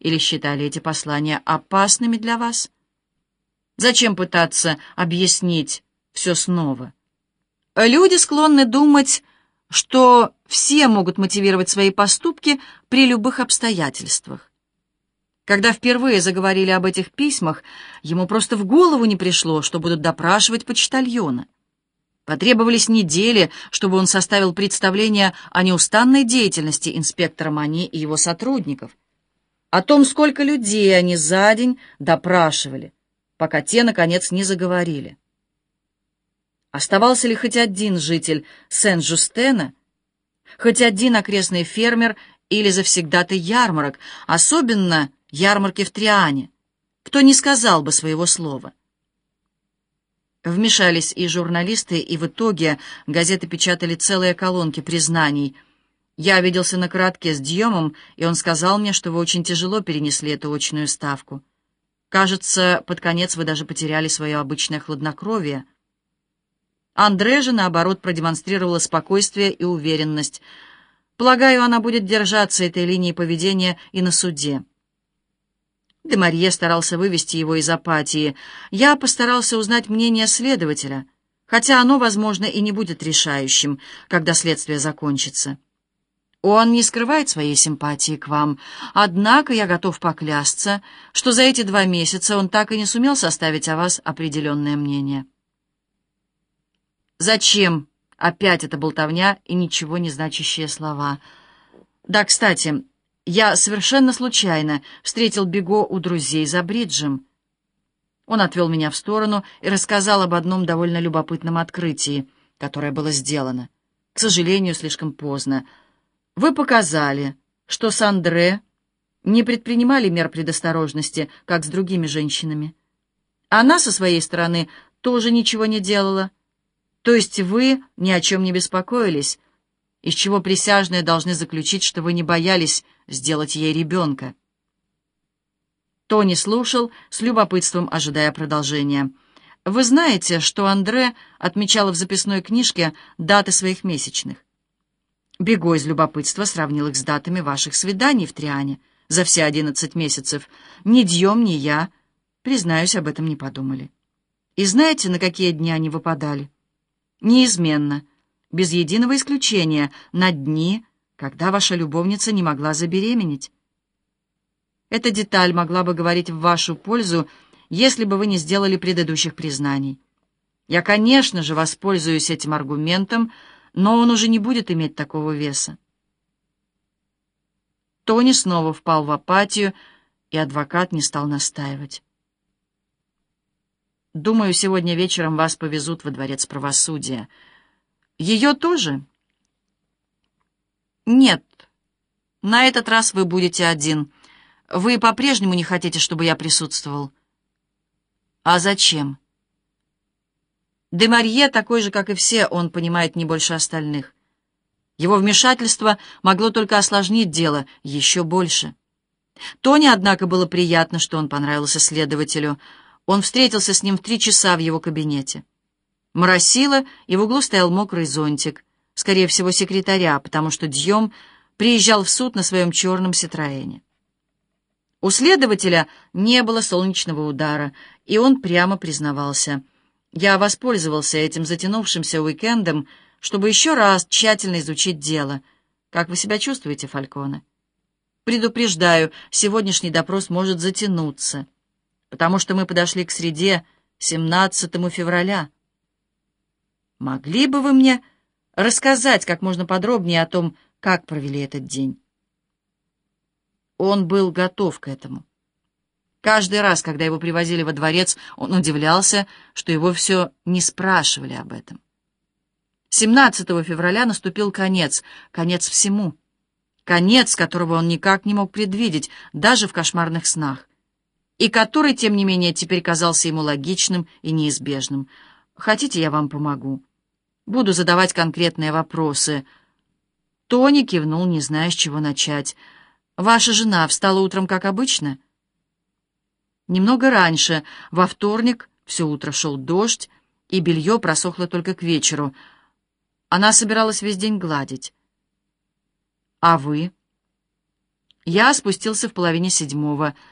или считали эти послания опасными для вас? Зачем пытаться объяснить все снова? Люди склонны думать, что все могут мотивировать свои поступки при любых обстоятельствах. Когда впервые заговорили об этих письмах, ему просто в голову не пришло, что будут допрашивать почтальона. Потребовались недели, чтобы он составил представление о неустанной деятельности инспектора Мани и его сотрудников, о том, сколько людей они за день допрашивали, пока те, наконец, не заговорили. Оставался ли хоть один житель Сен-Жустена, хоть один окрестный фермер или завсегдатый ярмарок, особенно ярмарки в Триане, кто не сказал бы своего слова. Вмешались и журналисты, и в итоге газеты печатали целые колонки признаний. Я виделся на коротке с Дьемом, и он сказал мне, что вы очень тяжело перенесли эту очную ставку. Кажется, под конец вы даже потеряли свое обычное хладнокровие — Андре же, наоборот, продемонстрировала спокойствие и уверенность. Полагаю, она будет держаться этой линии поведения и на суде. Демарье старался вывести его из апатии. Я постарался узнать мнение следователя, хотя оно, возможно, и не будет решающим, когда следствие закончится. Он не скрывает своей симпатии к вам, однако я готов поклясться, что за эти два месяца он так и не сумел составить о вас определенное мнение. Зачем опять эта болтовня и ничего не значащие слова? Да, кстати, я совершенно случайно встретил Бего у друзей за бриджем. Он отвел меня в сторону и рассказал об одном довольно любопытном открытии, которое было сделано. К сожалению, слишком поздно. Вы показали, что с Андре не предпринимали мер предосторожности, как с другими женщинами. Она со своей стороны тоже ничего не делала. То есть вы ни о чем не беспокоились, из чего присяжные должны заключить, что вы не боялись сделать ей ребенка. Тони слушал, с любопытством ожидая продолжения. «Вы знаете, что Андре отмечала в записной книжке даты своих месячных?» Бего из любопытства сравнил их с датами ваших свиданий в Триане за все одиннадцать месяцев. Ни Дьем, ни я, признаюсь, об этом не подумали. И знаете, на какие дни они выпадали? неизменно, без единого исключения, на дни, когда ваша любовница не могла забеременеть. Эта деталь могла бы говорить в вашу пользу, если бы вы не сделали предыдущих признаний. Я, конечно же, воспользуюсь этим аргументом, но он уже не будет иметь такого веса. Тони снова впал в апатию, и адвокат не стал настаивать. Думаю, сегодня вечером вас повезут во дворец правосудия. Ее тоже? Нет. На этот раз вы будете один. Вы по-прежнему не хотите, чтобы я присутствовал? А зачем? Демарье такой же, как и все, он понимает не больше остальных. Его вмешательство могло только осложнить дело еще больше. Тони, однако, было приятно, что он понравился следователю — он встретился с ним в три часа в его кабинете. Моросило, и в углу стоял мокрый зонтик, скорее всего, секретаря, потому что Дьем приезжал в суд на своем черном Ситроэне. У следователя не было солнечного удара, и он прямо признавался. «Я воспользовался этим затянувшимся уикендом, чтобы еще раз тщательно изучить дело. Как вы себя чувствуете, Фальконе?» «Предупреждаю, сегодняшний допрос может затянуться» потому что мы подошли к среде 17 февраля. Могли бы вы мне рассказать как можно подробнее о том, как провели этот день? Он был готов к этому. Каждый раз, когда его привозили во дворец, он удивлялся, что его все не спрашивали об этом. 17 февраля наступил конец, конец всему. Конец, которого он никак не мог предвидеть, даже в кошмарных снах и который, тем не менее, теперь казался ему логичным и неизбежным. «Хотите, я вам помогу? Буду задавать конкретные вопросы». Тони кивнул, не зная, с чего начать. «Ваша жена встала утром, как обычно?» Немного раньше, во вторник, все утро шел дождь, и белье просохло только к вечеру. Она собиралась весь день гладить. «А вы?» Я спустился в половине седьмого.